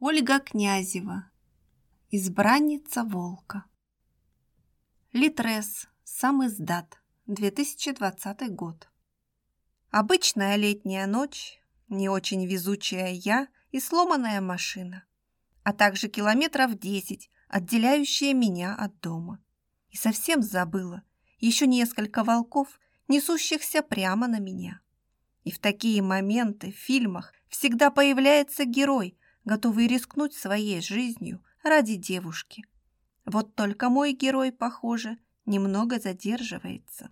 Ольга Князева. Избранница волка. Литрес. Сам издат. 2020 год. Обычная летняя ночь, не очень везучая я и сломанная машина, а также километров 10, отделяющие меня от дома. И совсем забыла еще несколько волков, несущихся прямо на меня. И в такие моменты в фильмах всегда появляется герой – готовые рискнуть своей жизнью ради девушки. Вот только мой герой, похоже, немного задерживается.